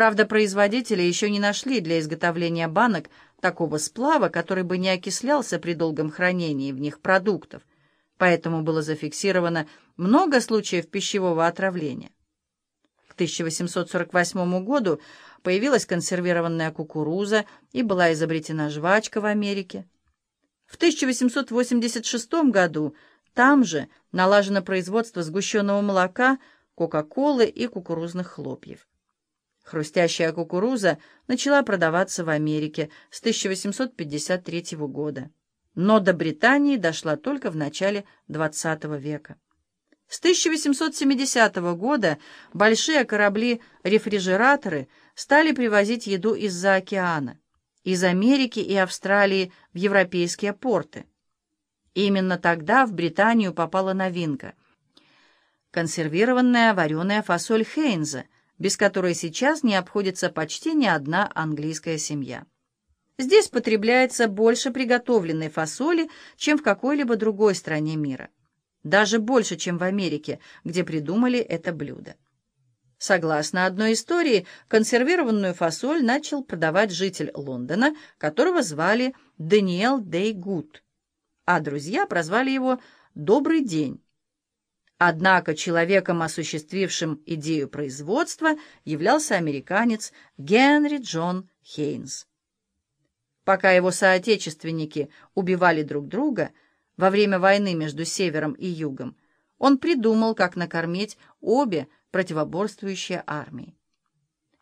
Правда, производители еще не нашли для изготовления банок такого сплава, который бы не окислялся при долгом хранении в них продуктов, поэтому было зафиксировано много случаев пищевого отравления. К 1848 году появилась консервированная кукуруза и была изобретена жвачка в Америке. В 1886 году там же налажено производство сгущенного молока, кока-колы и кукурузных хлопьев. Хрустящая кукуруза начала продаваться в Америке с 1853 года, но до Британии дошла только в начале XX века. С 1870 года большие корабли-рефрижераторы стали привозить еду из-за океана, из Америки и Австралии в европейские порты. Именно тогда в Британию попала новинка – консервированная вареная фасоль Хейнза – без которой сейчас не обходится почти ни одна английская семья. Здесь потребляется больше приготовленной фасоли, чем в какой-либо другой стране мира. Даже больше, чем в Америке, где придумали это блюдо. Согласно одной истории, консервированную фасоль начал продавать житель Лондона, которого звали Даниэл Дейгуд, а друзья прозвали его «Добрый день». Однако человеком, осуществившим идею производства, являлся американец Генри Джон Хейнс. Пока его соотечественники убивали друг друга во время войны между Севером и Югом, он придумал, как накормить обе противоборствующие армии.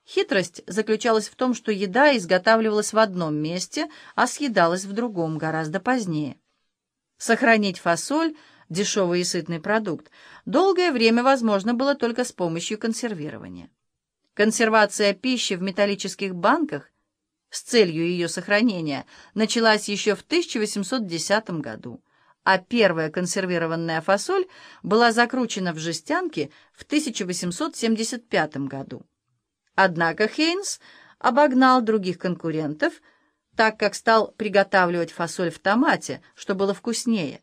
Хитрость заключалась в том, что еда изготавливалась в одном месте, а съедалась в другом гораздо позднее. Сохранить фасоль – дешевый и сытный продукт, долгое время возможно было только с помощью консервирования. Консервация пищи в металлических банках с целью ее сохранения началась еще в 1810 году, а первая консервированная фасоль была закручена в жестянки в 1875 году. Однако Хейнс обогнал других конкурентов, так как стал приготавливать фасоль в томате, что было вкуснее.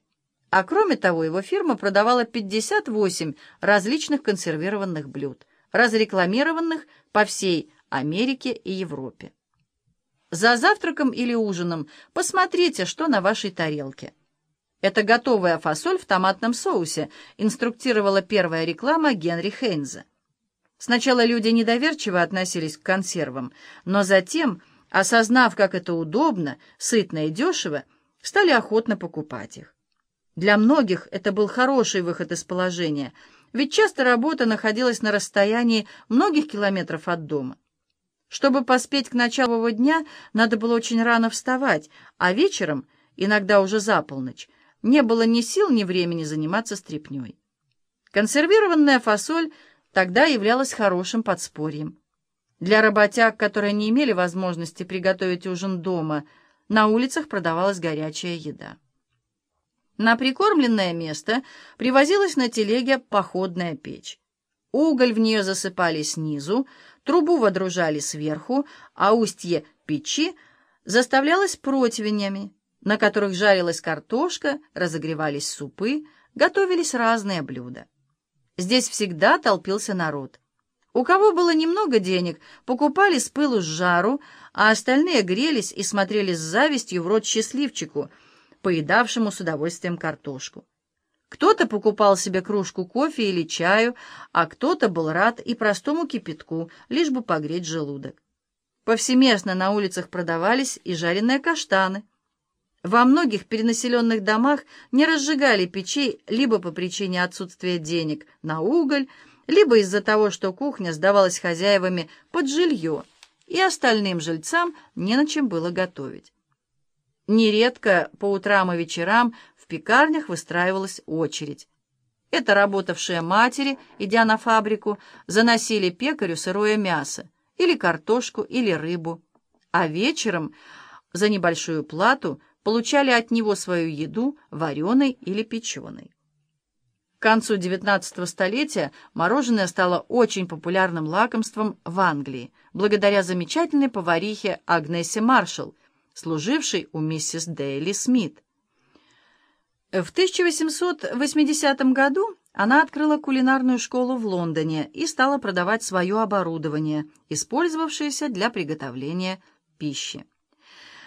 А кроме того, его фирма продавала 58 различных консервированных блюд, разрекламированных по всей Америке и Европе. За завтраком или ужином посмотрите, что на вашей тарелке. Это готовая фасоль в томатном соусе, инструктировала первая реклама Генри Хейнза. Сначала люди недоверчиво относились к консервам, но затем, осознав, как это удобно, сытно и дешево, стали охотно покупать их. Для многих это был хороший выход из положения, ведь часто работа находилась на расстоянии многих километров от дома. Чтобы поспеть к началу дня, надо было очень рано вставать, а вечером, иногда уже за полночь, не было ни сил, ни времени заниматься стряпнёй. Консервированная фасоль тогда являлась хорошим подспорьем. Для работяг, которые не имели возможности приготовить ужин дома, на улицах продавалась горячая еда. На прикормленное место привозилась на телеге походная печь. Уголь в нее засыпали снизу, трубу водружали сверху, а устье печи заставлялось противнями, на которых жарилась картошка, разогревались супы, готовились разные блюда. Здесь всегда толпился народ. У кого было немного денег, покупали с пылу с жару, а остальные грелись и смотрели с завистью в рот счастливчику — поедавшему с удовольствием картошку. Кто-то покупал себе кружку кофе или чаю, а кто-то был рад и простому кипятку, лишь бы погреть желудок. Повсеместно на улицах продавались и жареные каштаны. Во многих перенаселенных домах не разжигали печей либо по причине отсутствия денег на уголь, либо из-за того, что кухня сдавалась хозяевами под жилье, и остальным жильцам не на чем было готовить. Нередко по утрам и вечерам в пекарнях выстраивалась очередь. Это работавшие матери, идя на фабрику, заносили пекарю сырое мясо, или картошку, или рыбу, а вечером за небольшую плату получали от него свою еду, вареной или печеной. К концу XIX столетия мороженое стало очень популярным лакомством в Англии, благодаря замечательной поварихе Агнесе Маршалл, служивший у миссис Дейли Смит. В 1880 году Она открыла кулинарную школу в Лондоне и стала продавать свое оборудование, использовавшееся для приготовления пищи.